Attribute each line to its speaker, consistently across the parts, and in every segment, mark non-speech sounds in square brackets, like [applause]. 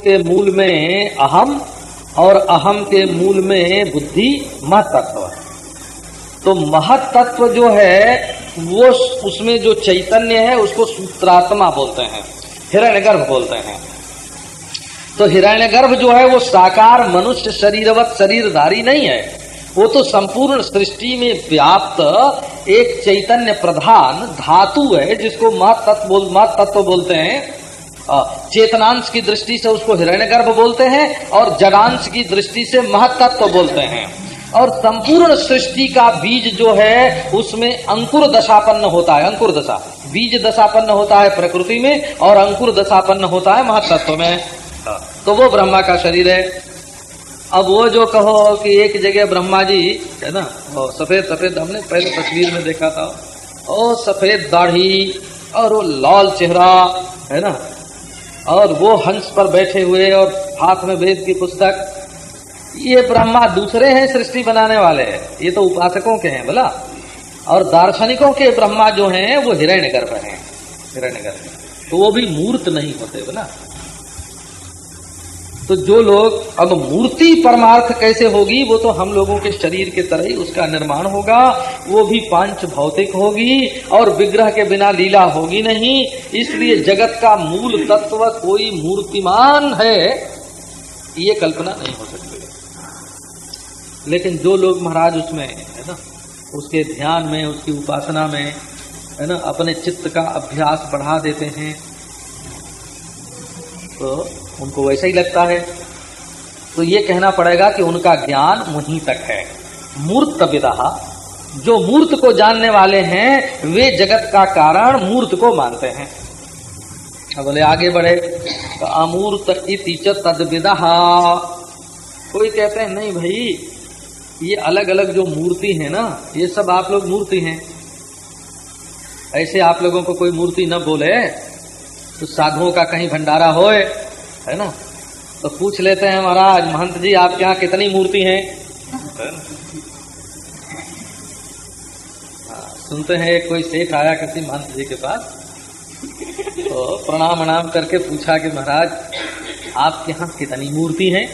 Speaker 1: के मूल में अहम और अहम के मूल में बुद्धि महतत्व तो महतत्व जो है, वो उसमें जो चैतन्य है, उसको सूत्रात्मा बोलते हैं, हिरण्यगर्भ बोलते हैं। तो हिरण्यगर्भ जो है, वो साकार मनुष्य शरीरवत शरीरधारी नहीं है। वो तो संपूर्ण सृष्टि में व्याप्त एक चैतन्य प्रधान धातु है, जिसको महतत्व बोल महतत्व बोलते हैं। चेतनांश की दृष्टि से उसको हिरण्यगर्भ बोलते हैं और जगांश की दृष्टि से महतत्व बोलते हैं। और संपूर्ण सृष्टि का बीज जो है, उसमें अंकुर दशापन्न होता है, अंकुर दशा। बीज दशापन्न होता है प्रकृति में और अंकुर दशापन्न होता है महतत्व में। तो वो ब्रह्मा का शरीर है। अब वो जो कहो कि एक जगह ब्रह्मा जी, है ना? सफ़ेद सफ़ेद, हमने पहले तस्वीर में देखा था। ओ, सफ़ेद दाढ़ी और वो लाल चेहरा, है ना? और वो हंस पर बैठे हुए और हाथ में वेद की पुस्तक। ये ब्रह्मा दूसरे हैं, सृष्टि बनाने वाले ये तो उपासकों के हैं बोला और दार्शनिकों के ब्रह्मा जो हैं, वो हिरण्य गर्भ है। हिरण्य गर्भ तो वो भी मूर्त नहीं होते बोला तो जो लोग, अब मूर्ति परमार्थ कैसे होगी, वो तो हम लोगों के शरीर के तरह ही उसका निर्माण होगा। वो भी पाँच भौतिक होगी और विग्रह के बिना लीला होगी नहीं। इसलिए जगत का मूल तत्व कोई मूर्तिमान है, ये कल्पना नहीं हो सकती। लेकिन जो लोग महाराज उसमें, है ना, उसके ध्यान में, उसकी उपासना में, है ना, अपने चित्त का अभ्यास बढ़ा देते हैं तो उनको वैसा ही लगता है। तो ये कहना पड़ेगा कि उनका ज्ञान वहीं तक है। मूर्त विदा जो मूर्त को जानने वाले हैं, वे जगत का कारण मूर्त को मानते हैं। बोले आगे बढ़े। तो अमूर्त इति तद विदा कोई कहते हैं नहीं भाई ये अलग अलग जो मूर्ति है ना ये सब आप लोग मूर्ति हैं। ऐसे आप लोगों को कोई मूर्ति न बोले तो साधुओं का कहीं भंडारा होए है ना? तो पूछ लेते हैं महाराज महंत जी आपके यहाँ कितनी मूर्ति हैं? हाँ, सुनते हैं कोई सेठ आया किसी महंत जी के पास। तो प्रणाम प्रणाम करके पूछा कि महाराज आपके यहाँ कितनी मूर्ति हैं?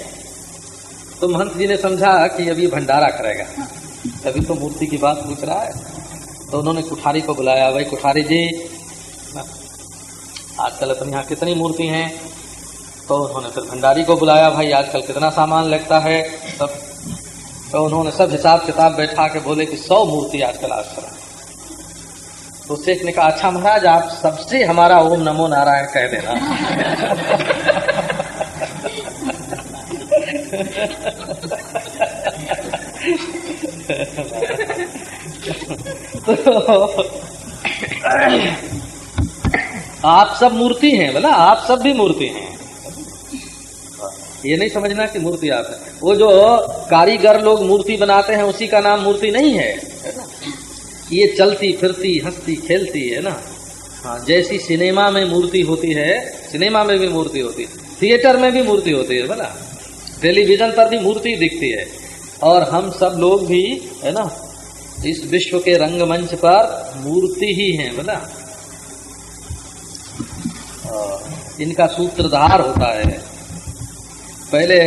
Speaker 1: तो महंत जी ने समझा कि अभी भंडारा करेगा। तभी तो मूर्ति की बात पूछ रहा है। तो उन्होंने कुठारी को बुलाया, भाई कुठारी जी, आजकल अपने यहाँ कितनी मूर्ति हैं? तो उन्होंने फिर भंडारी को बुलाया, भाई आजकल कितना सामान लगता है? सब तो उन्होंने सब हिसाब किताब बैठा के बोले कि सौ मूर्ति आजकल आश्रम तो शेख ने कहा अच्छा महाराज, आप सबसे हमारा ओम नमो नारायण कह देना। तो आप सब मूर्ति हैं, बोला, आप सब भी मूर्ति हैं। ये नहीं समझना कि मूर्ति आप है। वो जो कारीगर लोग मूर्ति बनाते हैं, उसी का नाम मूर्ति नहीं है। ये चलती फिरती, हंसती, खेलती है ना? हाँ जैसी सिनेमा में मूर्ति होती है, सिनेमा में भी मूर्ति होती है, थिएटर में भी मूर्ति होती है, बोला? टेलीविज़न पर भी मूर्ति दिखती है। और हम सब लोग भी, है ना, इस विश्व के रंगमंच पर मूर्ति ही है, बोला? इनका सूत्रधार होता है। पहले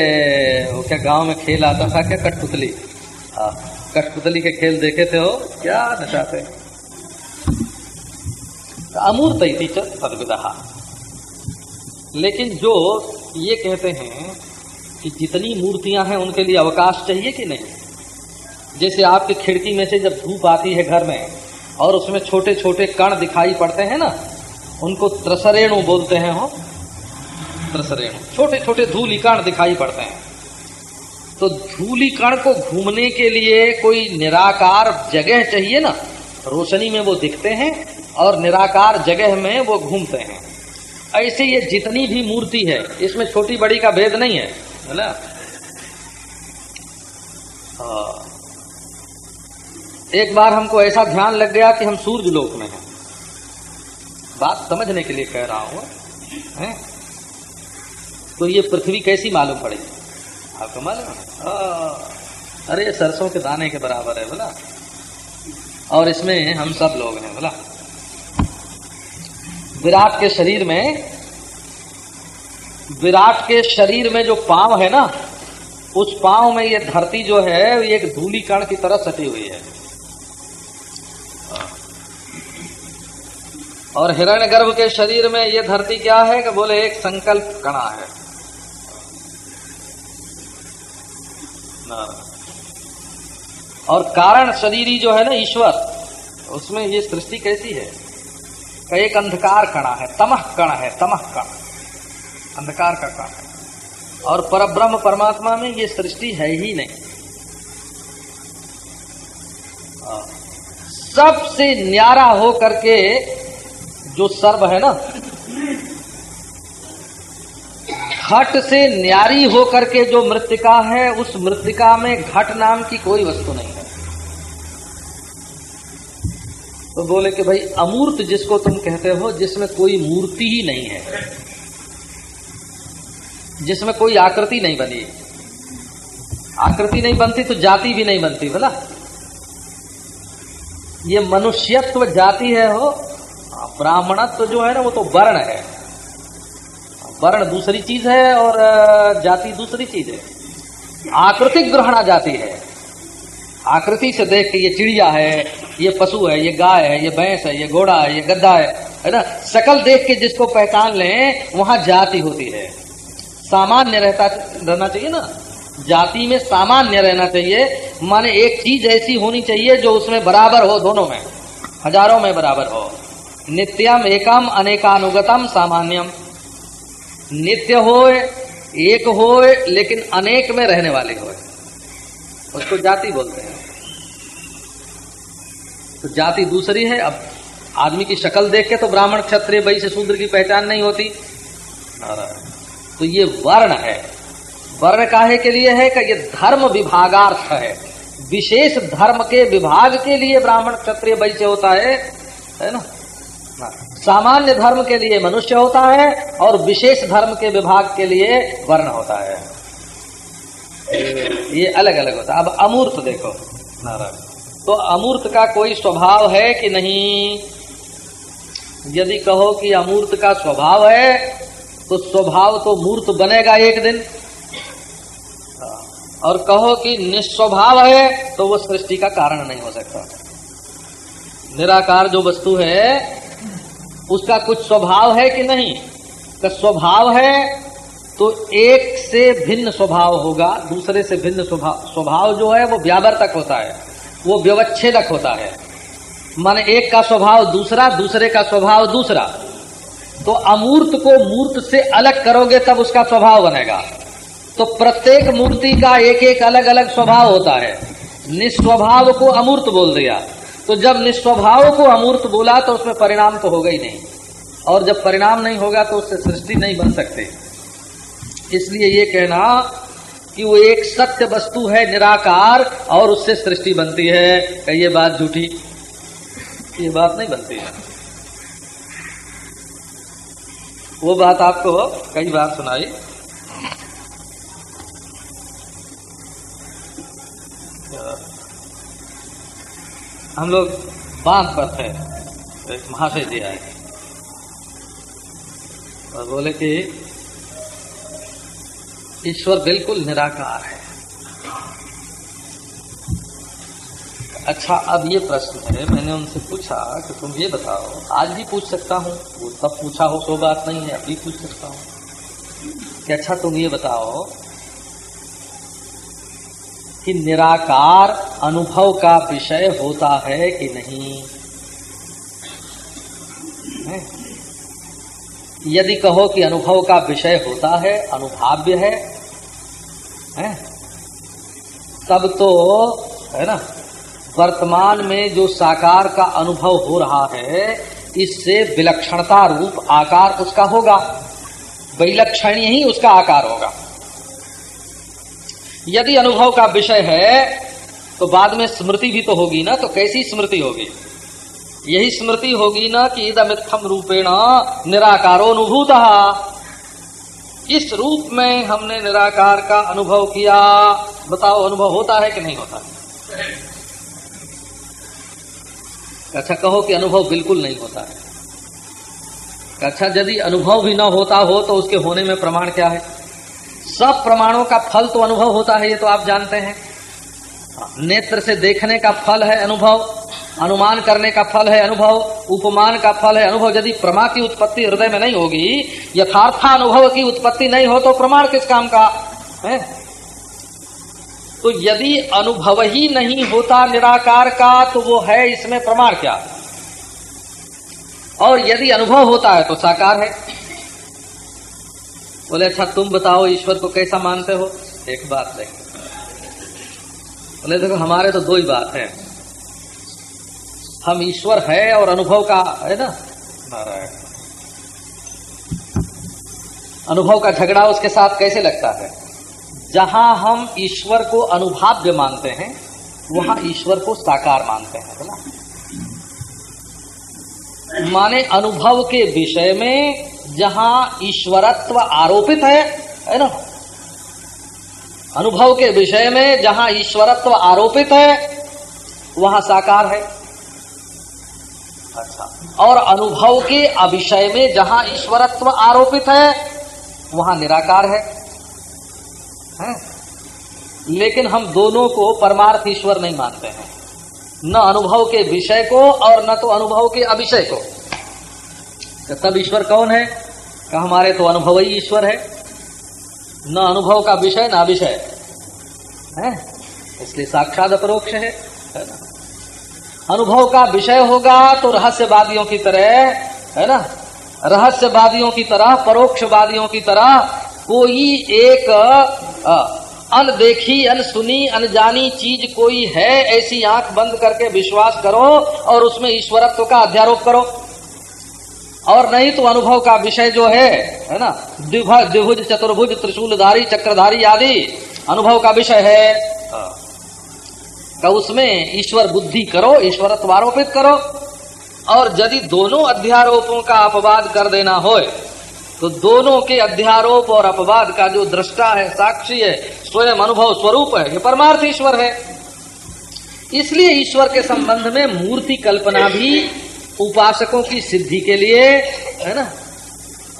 Speaker 1: वो क्या गाँव में खेल आता था क्या कठपुतली? हाँ। कठपुतली के खेल देखे थे हो? क्या नचाते अमूर्त तदविदा लेकिन जो ये कहते हैं कि जितनी मूर्तियाँ हैं, उनके लिए अवकाश चाहिए कि नहीं? जैसे आपकी खिड़की में से जब धूप आती है घर में, और उसमें छोटे छोटे कण दिखाई पड़ते हैं ना, उनको त्रसरेणु बोलते हैं हो। त्रसरेणु। छोटे छोटे धूली कण दिखाई पड़ते हैं। तो धूली कण को घूमने के लिए कोई निराकार जगह चाहिए ना? रोशनी में वो दिखते हैं और निराकार जगह में वो घूमते हैं। ऐसे ये जितनी भी मूर्ति है, इसमें छोटी बड़ी का भेद नहीं है है ना? हाँ। एक बार हमको ऐसा ध्यान लग गया कि हम सूर्य लोक में हैं। बात समझने के लिए कह रहा हूँ, है? तो ये पृथ्वी कैसी मालूम पड़ेगी आपको मालूम अरे सरसों के दाने के बराबर है, बोला। और इसमें हम सब लोग हैं, बोला। विराट के शरीर में, विराट के शरीर में जो पाँव है ना, उस पाँव में ये धरती जो है, ये एक धूली कण की तरह सटी हुई है। और हिरण्य गर्भ के शरीर में ये धरती क्या है कि बोले, एक संकल्प कणा है। और कारण शरीरी जो है ना ईश्वर, उसमें ये सृष्टि कैसी है? एक अंधकार कणा है, तमह कण है, तमह कण। अंधकार का कण है। और परब्रह्म परमात्मा में ये सृष्टि है ही नहीं। सबसे न्यारा हो करके जो सर्व है ना घट से न्यारी होकर के जो मृतिका है, उस मृतिका में घट नाम की कोई वस्तु नहीं है। तो बोले कि भाई, अमूर्त जिसको तुम कहते हो, जिसमें कोई मूर्ति ही नहीं है। जिसमें कोई आकृति नहीं बनी। आकृति नहीं बनती तो जाति भी नहीं बनती, बोला। ये मनुष्यत्व जाति है हो ब्राह्मणत्व जो है ना, वो तो वर्ण है। वर्ण दूसरी चीज़ है और जाति दूसरी चीज़ है। आकृतिक ग्रहणा जाति है। आकृति से देख के ये चिड़िया है, ये पशु है, ये गाय है, ये भैंस है, ये घोड़ा है, ये गद्दा है है ना? शकल देख के जिसको पहचान लें, वहाँ जाति होती है। सामान्य रहता, रहना चाहिए ना? जाति में सामान्य रहना चाहिए। माने एक चीज़ ऐसी होनी चाहिए जो उसमें बराबर हो दोनों में। हज़ारों में बराबर हो। नित्यम, एकम, अनेकानुगतम, सामान्यम। नित्य हो एक हो लेकिन अनेक में रहने वाले हो उसको जाति बोलते हैं। तो जाति दूसरी है, अब आदमी की शक्ल देख के तो ब्राह्मण, क्षत्रिय से शूद्र की पहचान नहीं होती। तो ये वर्ण है। वर्ण काहे के लिए है कि ये धर्म विभागार्थ है। विशेष धर्म के विभाग के लिए ब्राह्मण, क्षत्रिय, वैश्य होता है। है ना? सामान्य धर्म के लिए मनुष्य होता है और विशेष धर्म के विभाग के लिए वर्ण होता है। ये अलग अलग होता है। अब अमूर्त देखो, नारायण। तो अमूर्त का कोई स्वभाव है कि नहीं? यदि कहो कि अमूर्त का स्वभाव है तो स्वभाव तो मूर्त बनेगा एक दिन। और कहो कि निस्वभाव है तो वो सृष्टि का कारण नहीं हो सकता। निराकार जो वस्तु है उसका कुछ स्वभाव है कि नहीं? का स्वभाव है तो एक से भिन्न स्वभाव होगा, दूसरे से भिन्न स्वभाव स्वभाव जो है, वो व्यावर्तक होता है। वो व्यवच्छेदक होता है। माने एक का स्वभाव दूसरा, दूसरे का स्वभाव दूसरा। तो अमूर्त को मूर्त से अलग करोगे, तब उसका स्वभाव बनेगा। तो प्रत्येक मूर्ति का एक एक अलग अलग स्वभाव होता है। निस्वभाव को अमूर्त बोल दिया। तो जब निस्वभाव को अमूर्त बोला तो उसमें परिणाम तो होगा ही नहीं। और जब परिणाम नहीं होगा तो उससे सृष्टि नहीं बन सकते। इसलिए ये कहना कि वो एक सत्य वस्तु है, निराकार, और उससे सृष्टि बनती है। कही ये बात झूठी। ये बात नहीं बनती है। वो बात आपको, कई बार सुनाई। हम लोग बाँध पर थे। एक महाशय जी आए। और बोले कि, ईश्वर बिल्कुल निराकार है। अच्छा अब ये प्रश्न है, मैंने उनसे पूछा कि तुम ये बताओ, आज भी पूछ सकता हूँ? वो तब पूछा हो सो बात नहीं है, अभी पूछ सकता हूँ। कि अच्छा तुम ये बताओ कि निराकार अनुभव का विषय होता है कि नहीं? यदि कहो कि अनुभव का विषय होता है अनुभाव्य है, है? तब तो है ना वर्तमान में जो साकार का अनुभव हो रहा है इससे विलक्षणता रूप आकार उसका होगा विलक्षण ही उसका आकार होगा यदि अनुभव का विषय है तो बाद में स्मृति भी तो होगी ना तो कैसी स्मृति होगी? यही स्मृति होगी ना कि इदमित्थम रूपेण निराकारोनुभूत। इस रूप में हमने निराकार का अनुभव किया, बताओ अनुभव होता है कि नहीं होता अच्छा कहो कि अनुभव बिल्कुल नहीं होता है। अच्छा यदि अनुभव भी ना होता हो तो उसके होने में प्रमाण क्या है? सब प्रमाणों का फल तो अनुभव होता है, ये तो आप जानते हैं। नेत्र से देखने का फल है अनुभव, अनुमान करने का फल है अनुभव, उपमान का फल है अनुभव। यदि प्रमा की उत्पत्ति हृदय में नहीं होगी, यथार्थानुभव की उत्पत्ति नहीं हो तो प्रमाण किस काम का? है? तो यदि अनुभव ही नहीं होता निराकार का तो वो है इसमें प्रमाण क्या? और यदि अनुभव होता है तो साकार है। बोले अच्छा तुम बताओ ईश्वर को कैसा मानते हो? एक बात देख। बोले, देखो, हमारे तो दो ही बात है। हम ईश्वर है और अनुभव का, है ना? नारायण। अनुभव का झगड़ा उसके साथ कैसे लगता है? जहाँ हम ईश्वर को अनुभाव्य मानते हैं, वहाँ ईश्वर को साकार मानते हैं बोला माने, अनुभव के विषय में जहाँ ईश्वरत्व आरोपित है है ना? अनुभव के विषय में जहाँ ईश्वरत्व आरोपित है वहाँ साकार है। अच्छा। और अनुभव के अविषय में जहाँ ईश्वरत्व आरोपित है वहाँ निराकार है, है? लेकिन हम दोनों को परमार्थ ईश्वर नहीं मानते हैं। न अनुभव के विषय को और न तो अनुभव के अभिषय को। तब ईश्वर कौन है? का हमारे तो अनुभव ही ईश्वर है। न अनुभव का विषय न विषय। है? इसलिए साक्षात अपरोक्ष है, है ना? अनुभव का विषय होगा तो रहस्यवादियों की तरह है ना? रहस्यवादियों की तरह परोक्षवादियों की तरह कोई एक अनदेखी अनसुनी अनजानी चीज़ कोई है ऐसी आँख बंद करके विश्वास करो और उसमें ईश्वरत्व का अध्यारोप करो। और नहीं तो अनुभव का विषय जो है है ना? द्विभुज चतुर्भुज त्रिशूलधारी चक्रधारी आदि अनुभव का विषय है। का उसमें ईश्वर बुद्धि करो ईश्वरत्व आरोपित करो। और यदि दोनों अध्यारोपों का अपवाद कर देना हो तो दोनों के अध्यारोप और अपवाद का जो दृष्टा है साक्षी है स्वयं अनुभव स्वरूप है ये परमार्थ ईश्वर है। इसलिए ईश्वर के संबंध में मूर्ति कल्पना भी उपासकों की सिद्धि के लिए है ना?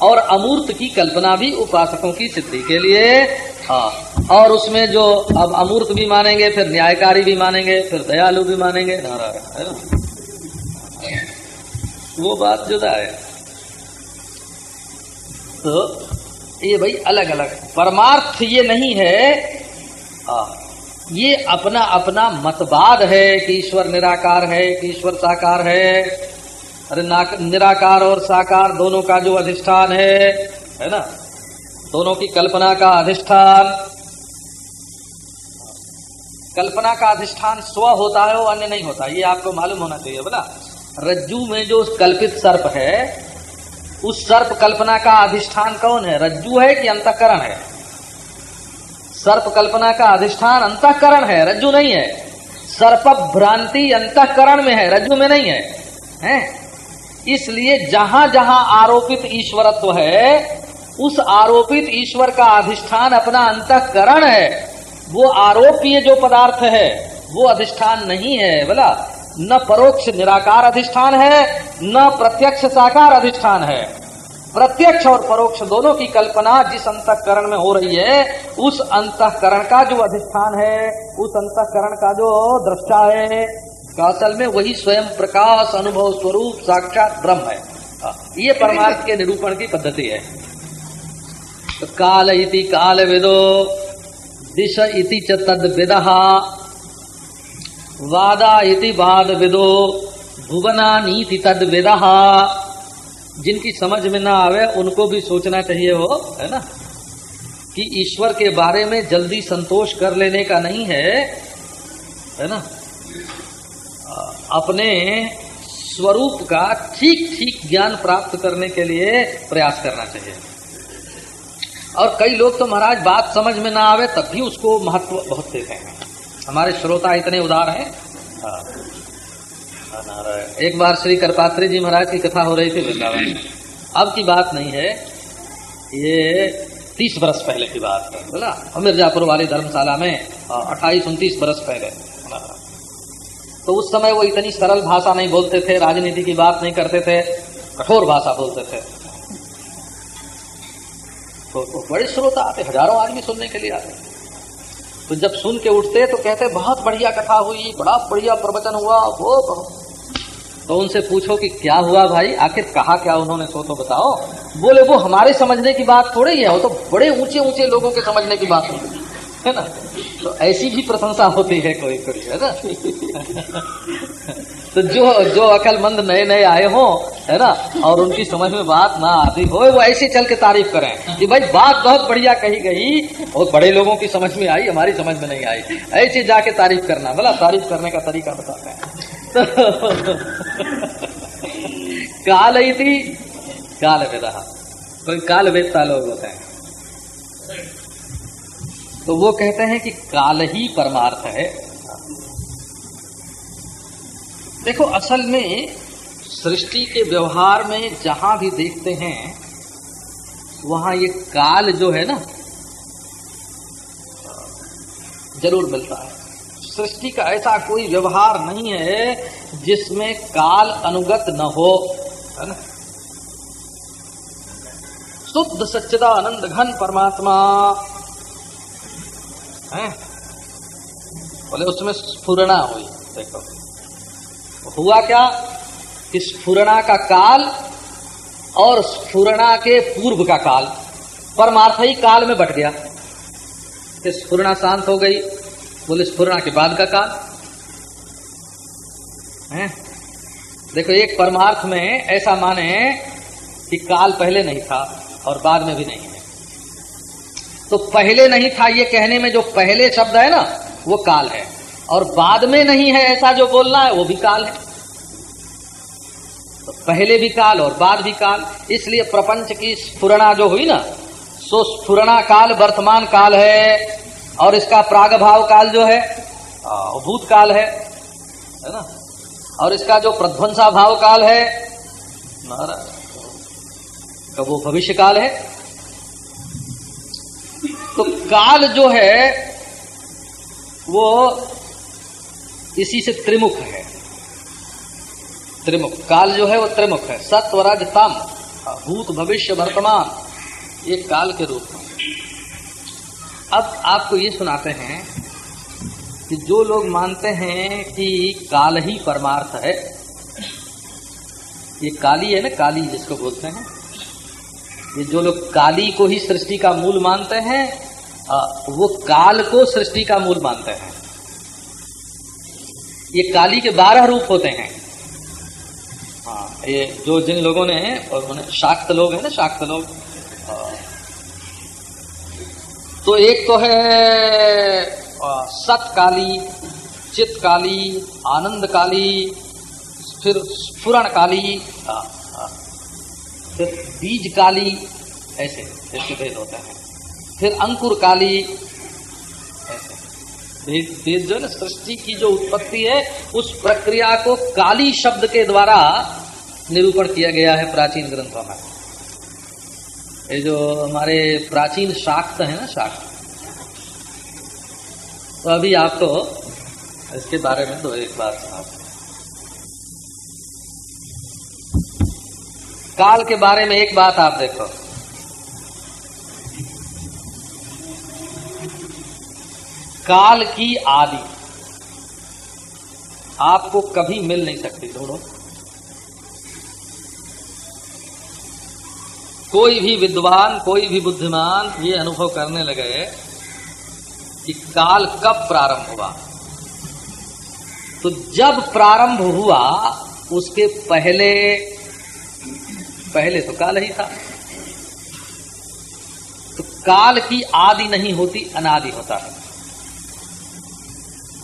Speaker 1: और अमूर्त की कल्पना भी उपासकों की सिद्धि के लिए हाँ। और उसमें जो अब अमूर्त भी मानेंगे फिर न्यायकारी भी मानेंगे फिर दयालु भी मानेंगे नारायण है ना? वो बात जुदा है। तो ये भाई अलग अलग परमार्थ ये नहीं है। आ, ये अपना अपना मतवाद है कि ईश्वर निराकार है कि ईश्वर साकार है। अरे निराकार और साकार दोनों का जो अधिष्ठान है है ना? दोनों की कल्पना का अधिष्ठान। कल्पना का अधिष्ठान स्व होता है, वो अन्य नहीं होता। ये आपको मालूम होना चाहिए, बोला। रज्जू में जो कल्पित सर्प है, उस सर्प कल्पना का अधिष्ठान कौन है? रज्जू है कि अंतकरण है? सर्प कल्पना का अधिष्ठान अंतकरण है, रज्जू नहीं है। सर्प भ्रांति अंतकरण में है, रज्जु में नहीं है, हैं? इसलिए जहाँ जहाँ आरोपित ईश्वरत्व है, उस आरोपित ईश्वर का अधिष्ठान अपना अंतकरण है। वो आरोपीय जो पदार्थ है, वो अधिष्ठान नहीं है, बोला। न परोक्ष निराकार अधिष्ठान है, न प्रत्यक्ष साकार अधिष्ठान है। प्रत्यक्ष और परोक्ष दोनों की कल्पना जिस अंतकरण में हो रही है, उस अंतकरण का जो अधिष्ठान है, उस अंतकरण का जो दृष्टा है असल में वही स्वयं प्रकाश अनुभव स्वरूप साक्षात ब्रह्म है। हाँ, ये परमार्थ के निरूपण की पद्धति है। तो काल इति काल विदो दिश इति च तद विदहा वादा इति वाद विदो भुवना नीति तद विदहा जिनकी समझ में ना आवे उनको भी सोचना चाहिए हो है ना? कि ईश्वर के बारे में जल्दी संतोष कर लेने का नहीं है है ना? अपने स्वरूप का ठीक ठीक ज्ञान प्राप्त करने के लिए प्रयास करना चाहिए। और कई लोग तो महाराज बात समझ में ना आवे, तब भी उसको महत्व बहुत देते हैं। हमारे श्रोता इतने उदार हैं। हाँ। एक बार श्री कर्पात्री जी महाराज की कथा हो रही थी वृंदावन अब की बात नहीं है। ये तीस बरस पहले की बात है। बोला मिर्जापुर वाली धर्मशाला में अट्ठाईस, उनतीस बरस पहले। तो उस समय वो इतनी सरल भाषा नहीं बोलते थे राजनीति की बात नहीं करते थे कठोर भाषा बोलते थे। तो, तो बड़े श्रोता आते हज़ारों आदमी सुनने के लिए आते। तो जब सुन के उठते तो कहते बहुत बढ़िया कथा हुई बड़ा बढ़िया प्रवचन हुआ वो तो उनसे पूछो कि क्या हुआ भाई? आखिर कहा क्या उन्होंने सो तो बताओ। बोले वो हमारे समझने की बात थोड़ी है वो तो बड़े ऊँचे ऊँचे लोगों के समझने की बात है ना? तो ऐसी भी प्रशंसा होती है कोई कोई है ना? तो जो जो अकलमंद नए नए आए हो, है ना, और उनकी समझ में बात ना आती हो, वो ऐसे चल के तारीफ़ करें कि भाई बात बहुत बढ़िया कही गई, और बड़े लोगों की समझ में आई, हमारी समझ में नहीं आई। ऐसे जाके तारीफ़ करना बोला तारीफ़ करने का तरीका बताते हैं। तो काल ही थी काल वेदा कोई काल वेदता लोग होते हैं। तो वो कहते हैं कि काल ही परमार्थ है। देखो, असल में सृष्टि के व्यवहार में जहाँ भी देखते हैं, वहाँ ये काल जो है ना, ज़रूर मिलता है। सृष्टि का ऐसा कोई व्यवहार नहीं है जिसमें काल अनुगत न हो, है ना? शुद्ध सच्चिदा आनंद घन परमात्मा बोले, उसमें स्फुरना हुई। देखो। हुआ क्या? कि स्फुरना का काल और स्फुरना के पूर्व का काल। परमार्थ ही काल में बट गया। स्फुरना शांत हो गई। बोले, स्फुरना के बाद का काल। है? देखो, एक परमार्थ में ऐसा माने कि काल पहले नहीं था और बाद में भी नहीं है। तो पहले नहीं था ये कहने में जो पहले शब्द है ना, वो काल है। और बाद में नहीं है ऐसा जो बोलना है, वो भी काल है। तो पहले भी काल और बाद भी काल, इसलिए प्रपंच की स्फुरना जो हुई ना, सो स्फुरना काल वर्तमान काल है, और इसका प्राग भाव काल जो है भूत काल है है ना? और इसका जो प्रध्वंसा भाव काल है कब वो भविष्य काल है। तो काल जो है, वो इसी से त्रिमुख है। त्रिमुख। काल जो है, वो त्रिमुख है। सत्वराज तम, भूत भविष्य वर्तमान, ये काल के रूप में। अब आपको ये सुनाते हैं कि जो लोग मानते हैं कि काल ही परमार्थ है, ये काली है ना, काली जिसको बोलते हैं, ये जो लोग काली को ही सृष्टि का मूल मानते हैं वो काल को सृष्टि का मूल मानते हैं। ये काली के बारह रूप होते हैं। हाँ ये जो जिन लोगों ने, और उन्हें शाक्त लोग हैं ना, शाक्त लोग। तो एक तो है सत काली चित काली आनंद काली फिर स्फुरण काली फिर बीज काली ऐसे ऐसे भेद होते हैं। फिर अंकुर काली। जो है सृष्टि की जो उत्पत्ति है, उस प्रक्रिया को काली शब्द के द्वारा निरूपण किया गया है प्राचीन ग्रंथों में ये जो हमारे प्राचीन शाक्त है ना, शाक्त। तो अभी आपको इसके बारे में तो एक बात सुना काल के बारे में एक बात आप देखो। काल की आदि। आपको कभी मिल नहीं सकती ढूंढो कोई भी विद्वान, कोई भी बुद्धिमान ये अनुभव करने लगे कि काल कब प्रारंभ हुआ। तो जब प्रारंभ हुआ, उसके पहले पहले तो काल ही था। तो काल की आदि नहीं होती, अनादि होता है।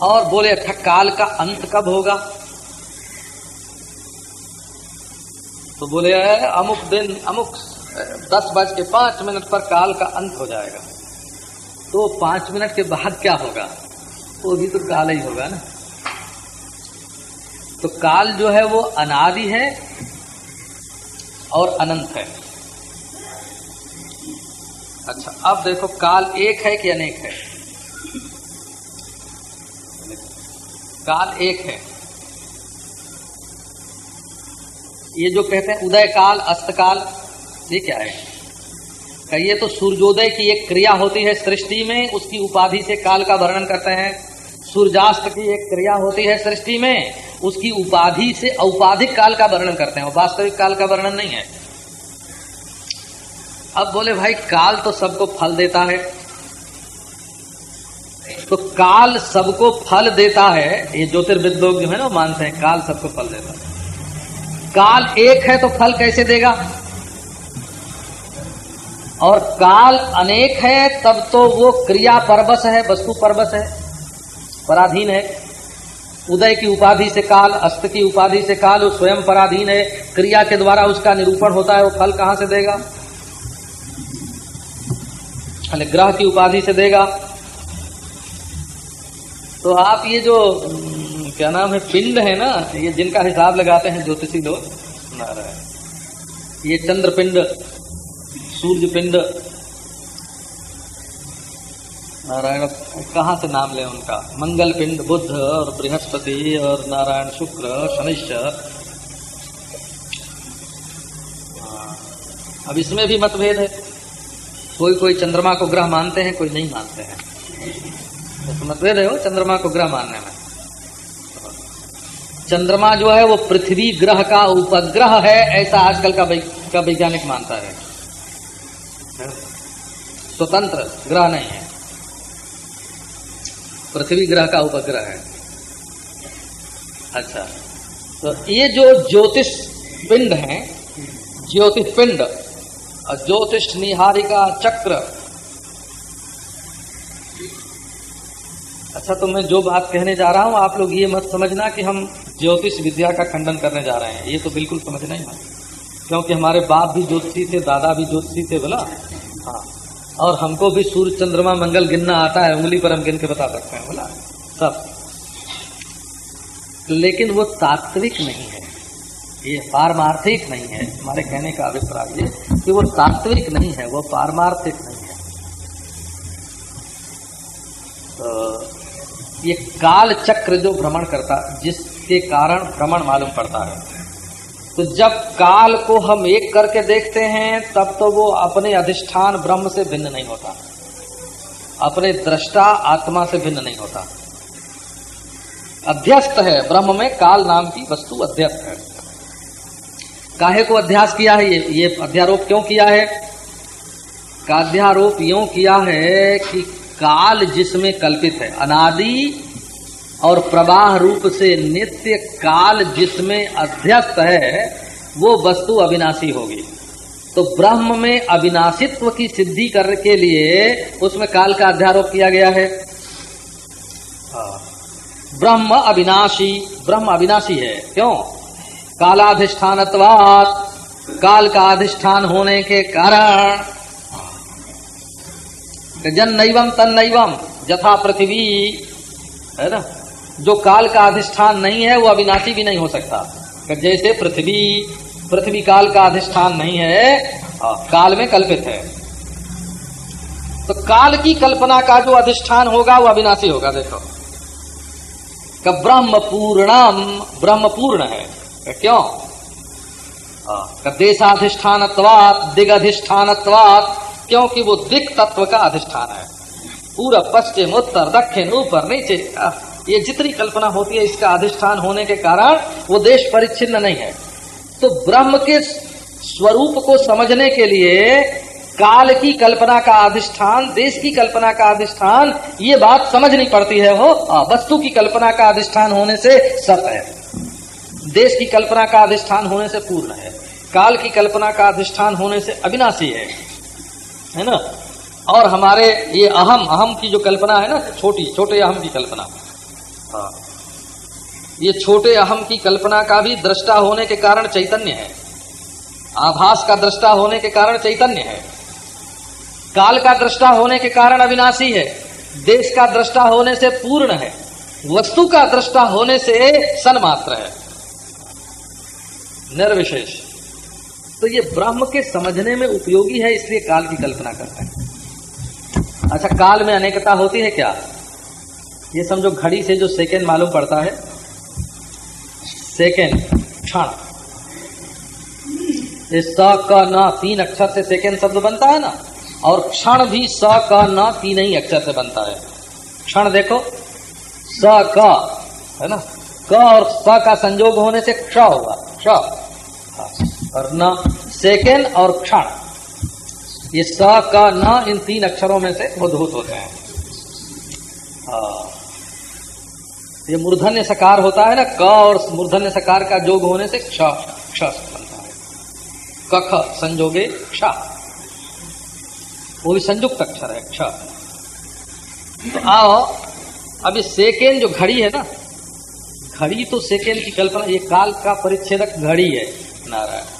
Speaker 1: और बोले अच्छा काल का अंत कब होगा? तो बोले अमुक दिन, अमुक दस बज के पाँच मिनट पर काल का अंत हो जाएगा। तो पाँच मिनट के बाद क्या होगा? वो भी तो काल ही होगा ना? तो काल जो है वो अनादि है और अनंत है। अच्छा अब देखो, काल एक है कि अनेक है? काल एक है। ये जो कहते हैं उदय काल, अस्त काल, ये क्या है? कहिए तो सूर्योदय की एक क्रिया होती है सृष्टि में, उसकी उपाधि से काल का वर्णन करते हैं। सूर्यास्त की एक क्रिया होती है सृष्टि में, उसकी उपाधि से औपाधिक काल का वर्णन करते हैं। वास्तविक काल का वर्णन नहीं है। अब बोले, भाई, काल तो सबको फल देता है। तो काल सबको फल देता है, ये ज्योतिर्विद लोग जो है ना मानते हैं, काल सबको फल देता है। काल एक है तो फल कैसे देगा? और काल अनेक है, तब तो वो क्रिया परबस है, वस्तु परबस है, पराधीन है। उदय की उपाधि से काल, अस्त की उपाधि से काल, वो स्वयं पराधीन है। क्रिया के द्वारा उसका निरूपण होता है, वो फल कहाँ से देगा? ग्रह की उपाधि से देगा। तो आप ये जो क्या नाम है पिंड है ना ये जिनका हिसाब लगाते हैं ज्योतिषी लोग नारायण। ये चंद्र पिंड सूर्य पिंड। नारायण कहाँ से नाम ले उनका? मंगल पिंड बुद्ध और बृहस्पति और नारायण शुक्र शनिश्चर हाँ। अब इसमें भी मतभेद है। कोई कोई चंद्रमा को ग्रह मानते हैं कोई नहीं मानते हैं। तो मतभेद है? वो चंद्रमा को ग्रह मानने में। चंद्रमा जो है, वो पृथ्वी ग्रह का उपग्रह है, ऐसा आजकल का का वैज्ञानिक मानता है। स्वतंत्र ग्रह नहीं है। पृथ्वी ग्रह का उपग्रह है। अच्छा। तो ये जो ज्योतिष पिंड है, ज्योतिष पिंड ज्योतिष निहारिका चक्र अच्छा तो मैं जो बात कहने जा रहा हूँ, आप लोग ये मत समझना कि हम ज्योतिष विद्या का खंडन करने जा रहे हैं। ये तो बिल्कुल समझना ही मत। क्योंकि हमारे बाप भी ज्योतिषी थे, दादा भी ज्योतिषी थे, बोला? हाँ। और हमको भी सूर्य चंद्रमा मंगल गिनना आता है, उंगली पर हम गिन के बता सकते हैं, बोला? सब। लेकिन वो तात्विक नहीं है। ये पारमार्थिक नहीं है। हमारे कहने का अभिप्राय ये कि वो तात्विक नहीं है, वो पारमार्थिक नहीं है। तो ये काल चक्र जो भ्रमण करता, जिसके कारण भ्रमण मालूम पड़ता है। तो जब काल को हम एक करके देखते हैं, तब तो वो अपने अधिष्ठान ब्रह्म से भिन्न नहीं होता। अपने दृष्टा आत्मा से भिन्न नहीं होता। अध्यस्त है, ब्रह्म में काल नाम की वस्तु अध्यस्त है। काहे को अध्यास किया है ये? ये अध्यारोप क्यों किया है? काध्यारोप यूँ किया है कि काल जिसमें कल्पित है, अनादि और प्रवाह रूप से नित्य काल जिसमें अध्यस्त है, वो वस्तु अविनाशी होगी। तो ब्रह्म में अविनाशित्व की सिद्धि करने के लिए उसमें काल का अध्यारोप किया गया है। हाँ। ब्रह्म अविनाशी ब्रह्म अविनाशी है। क्यों? कालाधिष्ठान काल का अधिष्ठान होने के कारण जन नैवम तन नैवम जथा पृथ्वी, है ना? जो काल का अधिष्ठान नहीं है, वो अविनाशी भी नहीं हो सकता। जैसे पृथ्वी पृथ्वी काल का अधिष्ठान नहीं है काल में कल्पित है। तो काल की कल्पना का जो अधिष्ठान होगा, वो अविनाशी होगा, देखो। ब्रह्म पूर्णम ब्रह्म पूर्ण है क्यों देशाधिष्ठान दिग्धिष्ठान क्योंकि वो दिक तत्व का अधिष्ठान है। पूरा पश्चिम, उत्तर, दक्षिण, ऊपर, नीचे ये जितनी कल्पना होती है इसका अधिष्ठान होने के कारण वो देश परिच्छिन्न नहीं है। तो ब्रह्म के स्वरूप को समझने के लिए काल की कल्पना का अधिष्ठान, देश की कल्पना का अधिष्ठान, ये बात समझनी पड़ती है हो वस्तु की कल्पना का अधिष्ठान होने से सत है। देश की कल्पना का अधिष्ठान होने से पूर्ण है। काल की कल्पना का अधिष्ठान होने से अविनाशी है। है ना? और हमारे ये अहम अहम की जो कल्पना है ना छोटी छोटे अहम की कल्पना। हाँ। ये छोटे अहम की कल्पना का भी दृष्टा होने के कारण चैतन्य है। आभास का दृष्टा होने के कारण चैतन्य है। काल का दृष्टा होने के कारण अविनाशी है। देश का दृष्टा होने से पूर्ण है। वस्तु का दृष्टा होने से सन्मात्र है। निर्विशेष। तो ये ब्रह्म के समझने में उपयोगी है इसलिए काल की कल्पना करते हैं। अच्छा काल में अनेकता होती है क्या? ये समझो घड़ी से जो सेकेंड मालूम पड़ता है। सेकेंड क्षण। स क न तीन अक्षर से सेकेंड शब्द बनता है ना? और क्षण भी स क न तीन ही अक्षर से बनता है। क्षण देखो स क है ना? क और स का संयोग होने से क्ष होगा। क्ष। हाँ, और न सेकेंड और क्षण। ये स, क, न, इन तीन अक्षरों में से उद्भूत होते हैं हाँ। ये मूर्धन्य सकार होता है ना, क और मूर्धन्य सकार का जोग होने से क्ष क्ष बनता है। कख संजोगे क्ष। वो भी संयुक्त अक्षर है, क्ष। तो आओ ये सेकेंड जो घड़ी है ना, घड़ी तो सेकेंड की कल्पना, ये काल का परिच्छेदक घड़ी है, नारायण।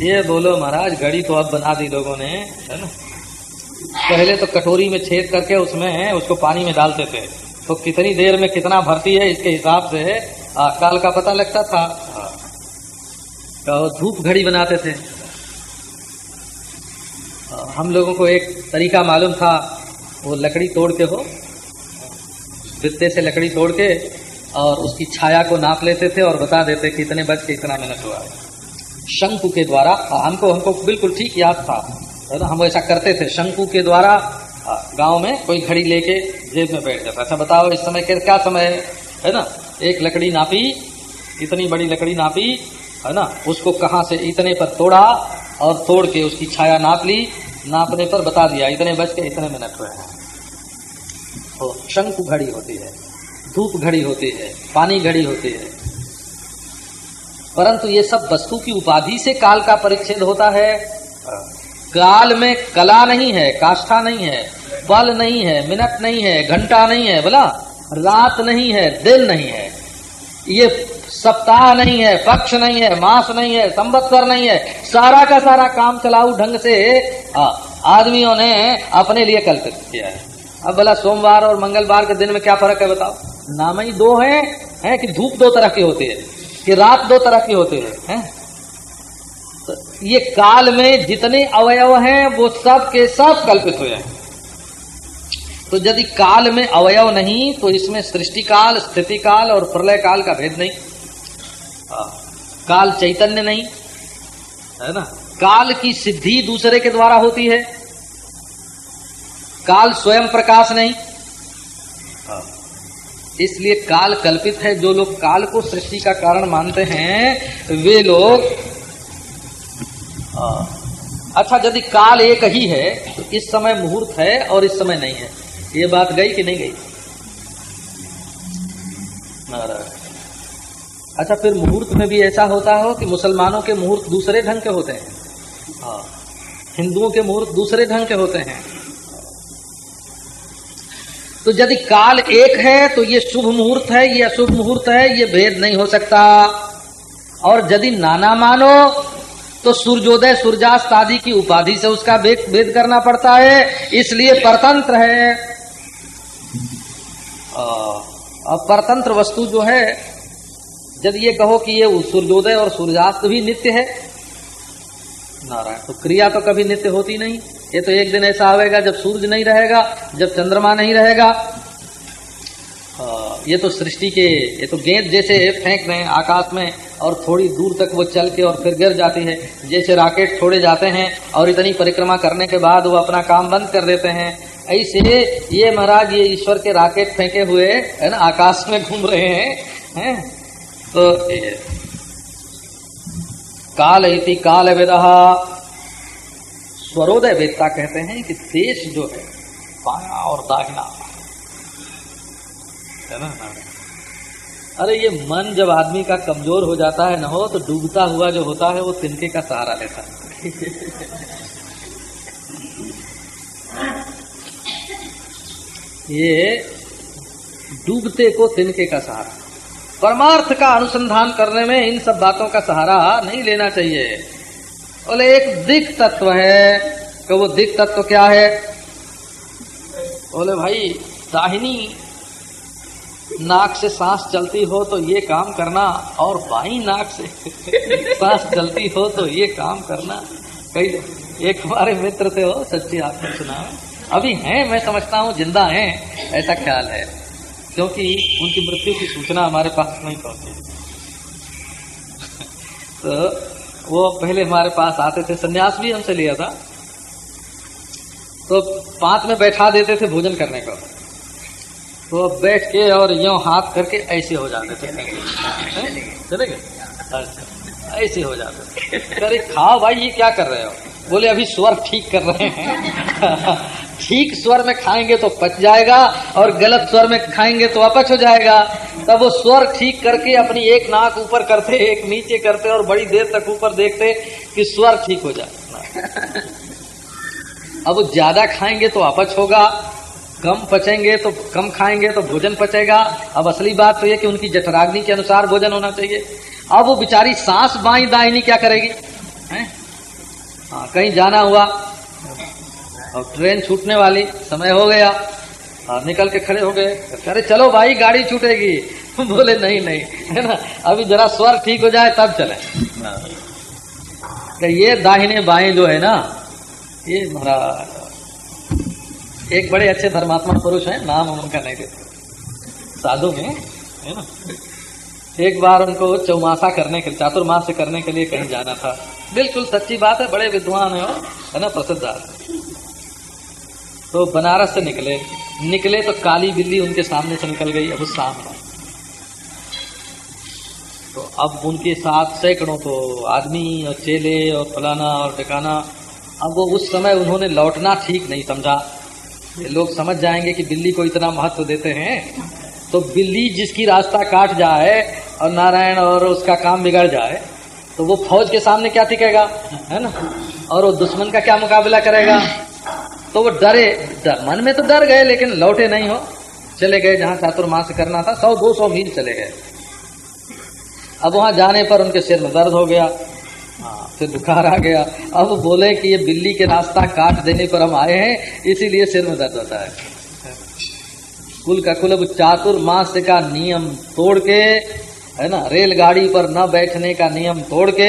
Speaker 1: ये बोलो महाराज घड़ी तो अब बना दी लोगों ने है ना? पहले तो कटोरी में छेद करके उसमें उसको पानी में डालते थे। तो कितनी देर में कितना भरती है इसके हिसाब से आ, काल का पता लगता था। तो धूप घड़ी बनाते थे। हम लोगों को एक तरीका मालूम था वो लकड़ी तोड़ के हो। वित्ते से लकड़ी तोड़ के और उसकी छाया को नाप लेते थे और बता देते कि इतने बज के इतना मिनट हुआ शंकु के द्वारा हमको हमको बिल्कुल ठीक याद था। है ना? हम ऐसा करते थे, शंकु के द्वारा गाँव में कोई घड़ी लेके जेब में बैठ जाता अच्छा बताओ, इस समय क्या समय है? है ना? एक लकड़ी नापी, इतनी बड़ी लकड़ी नापी, है ना? उसको कहा से, इतने पर तोड़ा और तोड़ के उसकी छाया नाप ली। नापने पर बता दिया, इतने बज के इतने मिनट हुए हैं। तो शंकु घड़ी होती है, धूप घड़ी होती है, पानी घड़ी होती है। परंतु ये सब वस्तु की उपाधि से काल का परिच्छेद होता है काल में कला नहीं है काष्ठा नहीं है बल नहीं है मिनट नहीं है घंटा नहीं है बोला रात नहीं है दिन नहीं है ये सप्ताह नहीं है पक्ष नहीं है मास नहीं है संवत्सर नहीं है सारा का सारा काम चलाऊ ढंग से आदमियों ने अपने लिए कल्पित किया है अब बोला सोमवार और मंगलवार के दिन में क्या फ़र्क है बताओ नाम ही दो है, है कि धूप दो तरह की होती है कि रात दो तरह की होती है, है? तो ये काल में जितने अवयव हैं वो सब के सब कल्पित हुए हैं। तो यदि काल में अवयव नहीं तो इसमें सृष्टि काल स्थिति काल और प्रलय काल का भेद नहीं। काल चैतन्य नहीं है ना? काल की सिद्धि दूसरे के द्वारा होती है। काल स्वयं प्रकाश नहीं। इसलिए काल कल्पित है, जो लोग काल को सृष्टि का कारण मानते हैं, वे लोग अच्छा यदि काल एक ही है तो इस समय मुहूर्त है और इस समय नहीं है। ये बात गई कि नहीं गई? अच्छा फिर मुहूर्त में भी ऐसा होता हो कि मुसलमानों के मुहूर्त दूसरे ढंग के होते हैं। हाँ। हिंदुओं के मुहूर्त दूसरे ढंग के होते हैं। तो यदि काल एक है तो ये शुभ मुहूर्त है, ये अशुभ मुहूर्त है, ये भेद नहीं हो सकता। और यदि नाना मानो तो सूर्योदय, सूर्यास्त आदि की उपाधि से उसका भेद करना पड़ता है, इसलिए परतंत्र है। अब परतंत्र वस्तु जो है, यदि ये कहो कि ये सूर्योदय और सूर्यास्त भी नित्य है, नारायण तो क्रिया तो कभी नित्य होती नहीं। ये तो एक दिन ऐसा आवेगा जब सूर्य नहीं रहेगा, जब चंद्रमा नहीं रहेगा। ये तो सृष्टि के, ये तो गेंद जैसे फेंक रहे हैं आकाश में और थोड़ी दूर तक वो चल के और फिर गिर जाती है। जैसे राकेट छोड़े जाते हैं और इतनी परिक्रमा करने के बाद वो अपना काम बंद कर देते हैं। ऐसे ये महाराज, ये ईश्वर के राकेट फेंके हुए, है ना, आकाश में घूम रहे हैं हैं? तो काल इति काल विदहा स्वरोदय वेदता कहते हैं कि देश जो है बाया और दाहिना। है ना? अरे, ये मन जब आदमी का कमज़ोर हो जाता है ना हो तो डूबता हुआ जो होता है, वो तिनके का सहारा लेता है। ये डूबते को तिनके का सहारा। परमार्थ का अनुसंधान करने में इन सब बातों का सहारा नहीं लेना चाहिए। बोले, एक दिक तत्व है। तो वो दिक तत्व क्या है? बोले, भाई, दाहिनी नाक से सांस चलती हो तो ये काम करना और बाई नाक से [laughs] सांस चलती हो तो ये काम करना। कई एक हमारे मित्र थे हो सच्ची आपने सुना अभी हैं, मैं समझता हूँ, ज़िंदा हैं, ऐसा ख्याल है। क्योंकि उनकी मृत्यु की सूचना हमारे पास नहीं पहुँची। [laughs] तो वो पहले हमारे पास आते थे, सन्यास भी हमसे लिया था। तो पाँच में बैठा देते थे भोजन करने को। तो बैठ के और यो हाथ करके ऐसे हो जाते थे। चलेगा? ऐसे हो जाते अरे खाओ भाई, ये क्या कर रहे हो? बोले, अभी स्वर ठीक कर रहे हैं। [laughs] ठीक स्वर में खाएँगे तो पच जाएगा और गलत स्वर में खाएँगे तो अपच हो जाएगा। तब वो स्वर ठीक करके अपनी एक नाक ऊपर करते, एक नीचे करते और बड़ी देर तक ऊपर देखते कि स्वर ठीक हो जाए। अब वो ज़्यादा खाएँगे तो अपच होगा, कम पचेंगे तो कम खाएँगे तो भोजन पचेगा। अब असली बात तो ये कि उनकी जठराग्नि के अनुसार भोजन होना चाहिए। अब वो बेचारी सांस बाई दाहिनी क्या करेगी? हैं? हाँ कहीं जाना हुआ। और ट्रेन छूटने वाली, समय हो गया। और निकल के खड़े हो गए। अरे, चलो भाई, गाड़ी छूटेगी। [laughs] बोले, नहीं नहीं। [laughs] है ना? अभी जरा स्वर ठीक हो जाए, तब चले। तो ये दाहिने बाएँ जो है ना, ये महाराज, एक बड़े अच्छे धर्मात्मा पुरुष हैं, नाम उनका नहीं देते। साधु में है ना? एक बार उनको चौमासा करने के, चातुर्मास करने के लिए कहीं जाना था। बिल्कुल सच्ची बात है, बड़े विद्वान है है ना, प्रसिद्ध तो बनारस से निकले। निकले तो काली बिल्ली उनके सामने से निकल गई, अब सामने तो अब उनके साथ सैकड़ों तो आदमी और चेले और फलाना और ठिकाना। अब वो उस समय उन्होंने लौटना ठीक नहीं समझा। ये लोग समझ जाएँगे कि बिल्ली को इतना महत्व देते हैं। तो बिल्ली जिसकी रास्ता काट जाए और नारायण और उसका काम बिगड़ जाए तो वो फौज के सामने क्या टिकेगा? है ना? और वो दुश्मन का क्या मुकाबला करेगा? तो वो डरे डर मन में तो डर गए, लेकिन लौटे नहीं हो। चले गए जहाँ चातुर्मास करना था, सौ दो सौ मील चले गए। अब वहाँ जाने पर उनके सिर में दर्द हो गया। हाँ फिर बुखार आ गया। अब बोले कि ये बिल्ली के रास्ता काट देने पर हम आए हैं, इसीलिए सिर में दर्द होता है। कुल का कुल चातुर्मास का नियम तोड़ के, है ना, रेलगाड़ी पर न बैठने का नियम तोड़ के,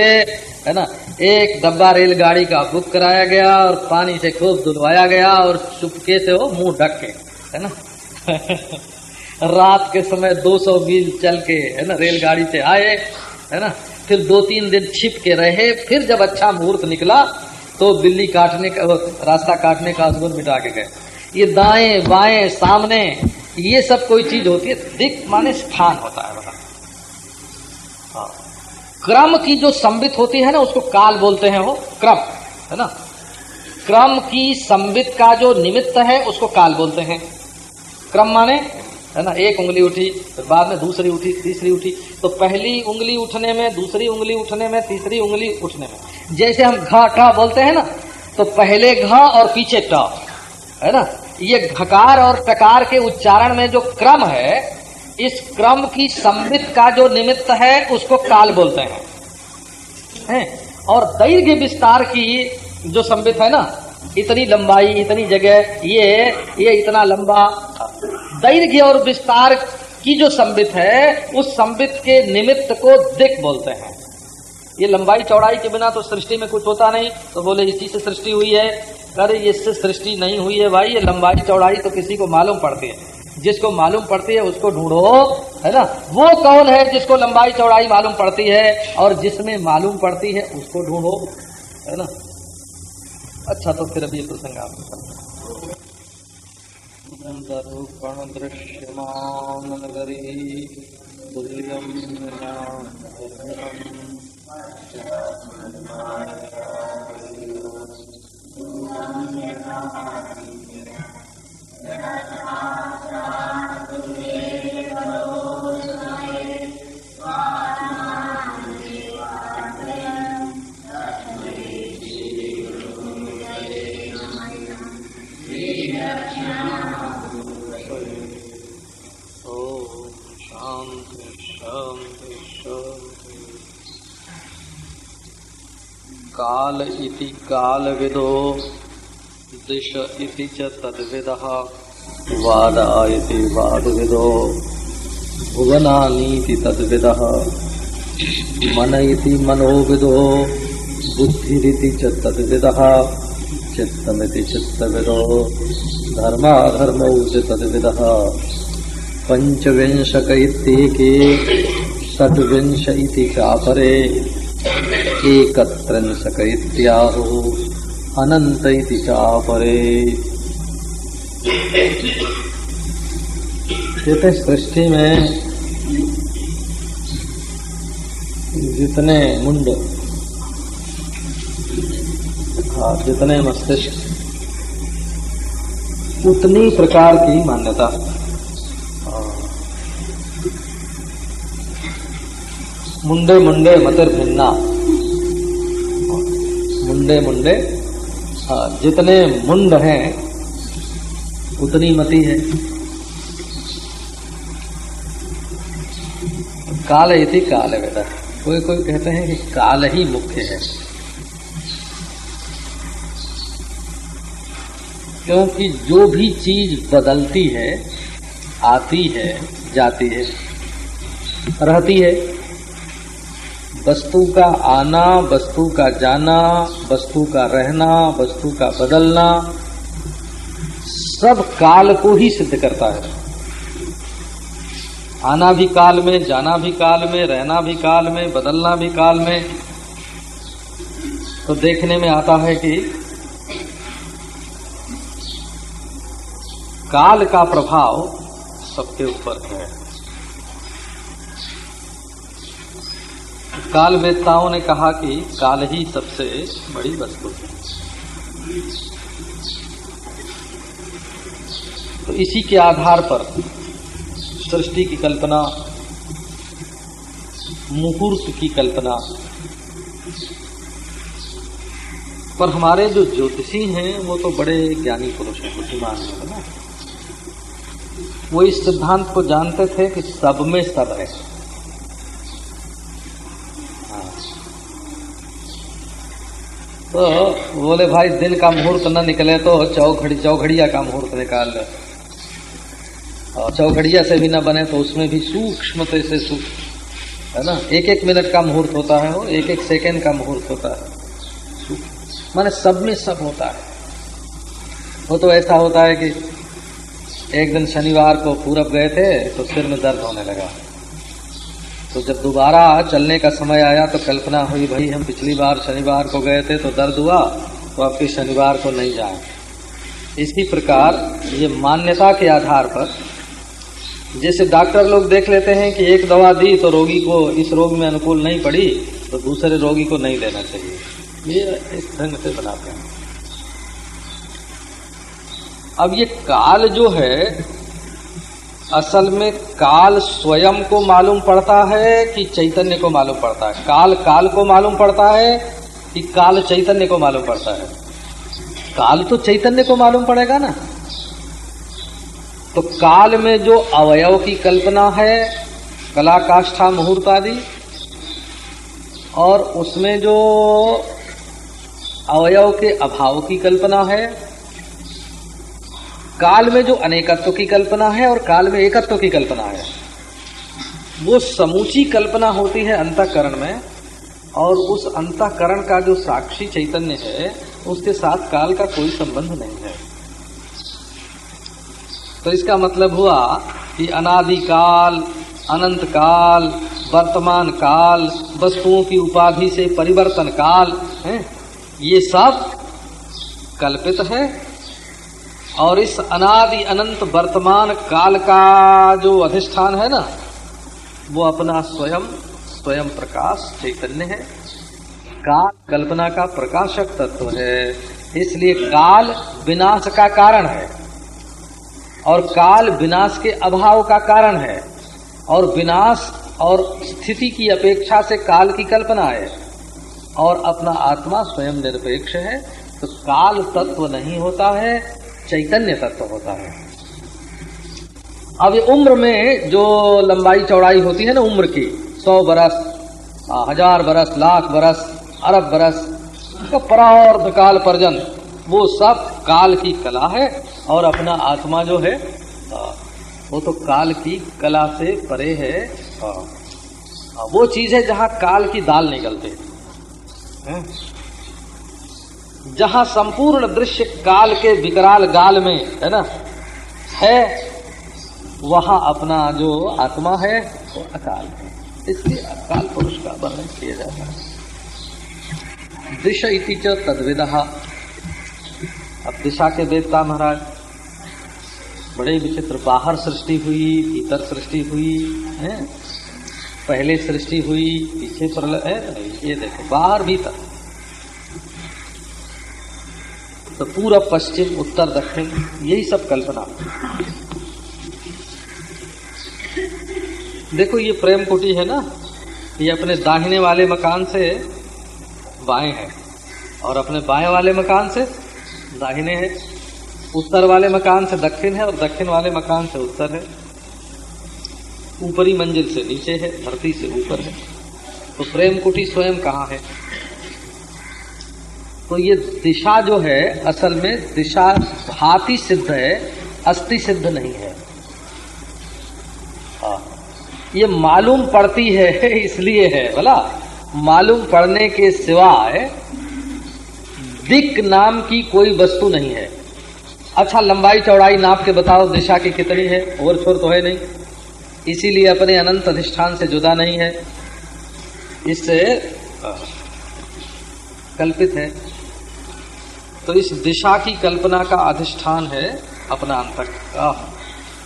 Speaker 1: है ना, एक डब्बा रेलगाड़ी का बुक कराया गया और पानी से खूब धुलवाया गया और चुपके से वो मुँह ढक के, है ना, [laughs] रात के समय 200 मील चल के, है ना, रेलगाड़ी से आए, है ना, फिर दो तीन दिन छिप के रहे, फिर जब अच्छा मुहूर्त निकला तो बिल्ली काटने का रास्ता काटने का असगुन मिटा के गए। ये दाएँ, बाएँ, सामने ये सब कोई चीज़ होती है दिक माने स्थान होता है बता हाँ। क्रम की जो संबित होती है ना, उसको काल बोलते हैं वो, क्रम, है ना? क्रम की संबित का जो निमित्त है, उसको काल बोलते हैं। क्रम माने, है ना, एक उंगली उठी, फिर बाद में दूसरी उठी, तीसरी उठी तो पहली उंगली उठने में, दूसरी उंगली उठने में, तीसरी उंगली उठने में। जैसे हम घ बोलते हैं ना तो पहले घ और पीछे ट, है ना? ये घकार और टकार के उच्चारण में जो क्रम है, इस क्रम की संबित का जो निमित्त है, उसको काल बोलते हैं है? और दैर्घ्य विस्तार की जो संबित है ना, इतनी लंबाई, इतनी जगह, ये ये इतना लंबा, दैर्घ्य और विस्तार की जो संबित है, उस संबित के निमित्त को दिक बोलते हैं ये लंबाई चौड़ाई के बिना तो सृष्टि में कुछ होता नहीं तो बोले इसी से सृष्टि हुई है अरे इससे सृष्टि नहीं हुई है भाई, ये लंबाई चौड़ाई तो किसी को मालूम पड़ती है। जिसको मालूम पड़ती है, उसको ढूंढो, है ना? वो कौन है जिसको लंबाई चौड़ाई मालूम पड़ती है? और जिसमें मालूम पड़ती है, उसको ढूंढो, है ना? अच्छा तो फिर अभी प्रसंग आप। दृश्यमान तुल्यम ओम काल इति कालविदो दिश इति च तद्विदः, वादा इति वादविदो भुवनानीति तद्विदः, मन इति मनोविदो, बुद्धिरिति च तद्विदः, चित्तमिति चित्तविदो, धर्माधर्मौ च तद्विदः, पञ्चविंशक इत्येके, षड्विंश इति चापरे अनन्त इति चापरे। कहते सृष्टि में जितने मुंड हाँ जितने मस्तिष्क, उतनी प्रकार की मान्यता। मुंडे मुंडे मतिर भिन्ना मुंडे मुंडे। हाँ जितने मुंड हैं, उतनी मति है। काल इति काल बेटा। कोई कोई कहते हैं कि काल ही मुख्य है। क्योंकि जो भी चीज़ बदलती है, आती है, जाती है, रहती है वस्तु का आना, वस्तु का जाना, वस्तु का रहना, वस्तु का बदलना, सब काल को ही सिद्ध करता है। आना भी काल में, जाना भी काल में, रहना भी काल में, बदलना भी काल में तो देखने में आता है कि काल का प्रभाव सबके ऊपर है। काल वेदताओं ने कहा कि काल ही सबसे बड़ी वस्तु है तो इसी के आधार पर सृष्टि की कल्पना, मुहूर्त की कल्पना पर हमारे जो ज्योतिषी हैं, वो तो बड़े ज्ञानी पुरुष हैं, बुद्धिमान हैं ना वो इस सिद्धांत को जानते थे कि सब में सब है। तो बोले, भाई, दिन का मुहूर्त न निकले तो चौघड़ी चौघड़िया का मुहूर्त निकाल लो। और चौघड़िया से भी न बने तो उसमें भी सूक्ष्मते से सूक्ष्म है ना? एक एक मिनट का मुहूर्त होता है वो एक एक सेकेंड का मुहूर्त होता है। माने सब में सब होता है। वो तो ऐसा होता है कि एक दिन शनिवार को पूरब गए थे तो सिर में दर्द होने लगा। तो जब दोबारा चलने का समय आया तो कल्पना हुई, भाई, हम पिछली बार शनिवार को गए थे तो दर्द हुआ तो अब फिर शनिवार को नहीं जाए। इसी प्रकार, ये मान्यता के आधार पर, जैसे डॉक्टर लोग देख लेते हैं कि एक दवा दी तो रोगी को, इस रोग में अनुकूल नहीं पड़ी तो दूसरे रोगी को नहीं देना चाहिए। ये इस ढंग से बनाते हैं। अब ये काल जो है असल में काल स्वयं को मालूम पड़ता है कि चैतन्य को मालूम पड़ता है। काल काल को मालूम पड़ता है कि काल चैतन्य को मालूम पड़ता है। काल तो चैतन्य को मालूम पड़ेगा ना। तो काल में जो अवयव की कल्पना है कला काष्ठा मुहूर्त आदि, और उसमें जो अवयव के अभाव की कल्पना है काल में जो अनेकत्व की कल्पना है और काल में एकत्व की कल्पना है। वो समूची कल्पना होती है अंतकरण में और उस अंतकरण का जो साक्षी चैतन्य है, उसके साथ काल का कोई संबंध नहीं है। तो इसका मतलब हुआ कि अनादिकाल अनंत काल, वर्तमान काल, वस्तुओं की उपाधि से परिवर्तन काल, है, ये सब कल्पित है। और इस अनादि अनंत वर्तमान काल का जो अधिष्ठान है ना, वो अपना स्वयं स्वयं प्रकाश चैतन्य है। काल कल्पना का प्रकाशक तत्व है। इसलिए काल विनाश का कारण है। और काल विनाश के अभाव का कारण है। और विनाश और स्थिति की अपेक्षा से काल की कल्पना है। और अपना आत्मा स्वयं निरपेक्ष है। तो काल तत्व नहीं होता है। चैतन्य तत्व होता है। अब ये उम्र में जो लंबाई चौड़ाई होती है ना उम्र की, सौ बरस, हज़ार बरस, लाख बरस, अरब बरस तो परार्ध काल पर्यंत, वो सब काल की कला है और अपना आत्मा जो है वो तो काल की कला से परे है। वो चीज़ है जहाँ काल की दाल निकलते है? जहाँ संपूर्ण दृश्य काल के विकराल गाल में, है ना, है, वहाँ अपना जो आत्मा है, वो अकाल है। इसलिए अकाल पुरुष का वर्णन किया जाता है। दिश इति च तद्विदा। अब दिशा के देवता महाराज, बड़े विचित्र बाहर सृष्टि हुई भीतर सृष्टि हुई, है, पहले सृष्टि हुई, पीछे प्रलय, है, ये देखो, बाहर भीतर। तो पूरा पश्चिम, उत्तर, दक्षिण, यही सब कल्पना। देखो ये प्रेम कुटी है ना? ये अपने दाहिने वाले मकान से बाएँ है। और अपने बाएँ वाले मकान से दाहिने है। उत्तर वाले मकान से दक्षिण है और दक्षिण वाले मकान से उत्तर है। ऊपरी मंजिल से नीचे है, धरती से ऊपर है। तो प्रेम कुटी स्वयं कहाँ है? तो ये दिशा जो है, असल में दिशा भाति सिद्ध है, अस्थि सिद्ध नहीं है। हाँ। ये मालूम पड़ती है, इसलिए है बोला मालूम पड़ने के सिवाय दिक नाम की कोई वस्तु नहीं है। अच्छा लंबाई चौड़ाई नाप के बताओ, दिशा की कितनी है? और छोर तो है नहीं। इसीलिए अपने अनंत अधिष्ठान से जुदा नहीं है। इससे कल्पित है। तो इस दिशा की कल्पना का अधिष्ठान है अपना अंतर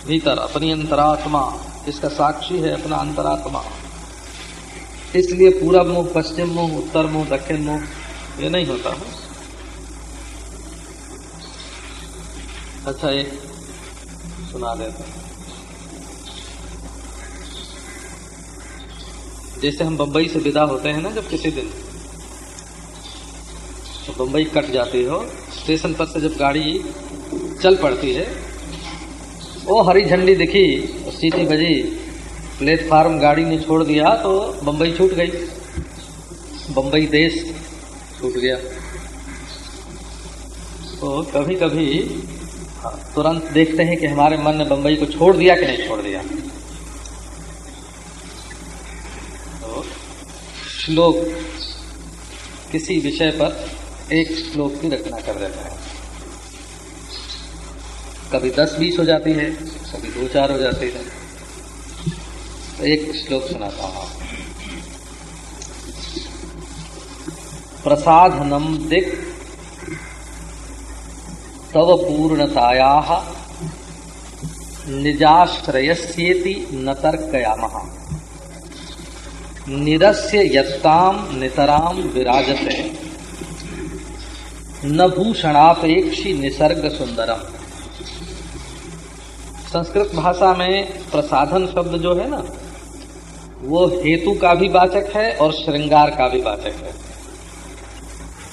Speaker 1: भीतर अपनी अंतरात्मा। इसका साक्षी है अपना अंतरात्मा। इसलिए पूरब मुँह, पश्चिम मुँह, उत्तर मुँह, दक्षिण मुँह, ये नहीं होता। अच्छा एक सुना देता जैसे हम बंबई से विदा होते हैं ना जब किसी दिन तो बंबई कट जाती हो, स्टेशन पर से जब गाड़ी चल पड़ती है वो हरी झंडी दिखी, सीटी बजी, प्लेटफार्म गाड़ी ने छोड़ दिया तो बम्बई छूट गई। बम्बई देश छूट गया। तो कभी कभी तुरंत देखते हैं कि हमारे मन ने बम्बई को छोड़ दिया कि नहीं छोड़ दिया। तो श्लोक किसी विषय पर एक श्लोक की रचना कर देता है। कभी दस बीस हो जाती है, कभी दो चार हो जाती है। तो एक श्लोक सुनाता हूँ। प्रसाधनम दिक तव पूर्णताया निजाश्रयस्येति न तर्कयाम। निरस्य यत्ताम नितराम विराजते। न भूषणापेक्षी निसर्ग सुंदरम संस्कृत भाषा में प्रसाधन शब्द जो है ना, वो हेतु का भी वाचक है और श्रृंगार का भी वाचक है।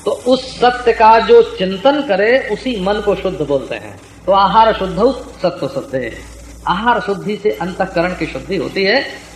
Speaker 1: तो उस सत्य का जो चिंतन करे, उसी मन को शुद्ध बोलते हैं। तो आहार शुद्ध सत्व शुद्ध आहार शुद्धि से अंतकरण की शुद्धि होती है।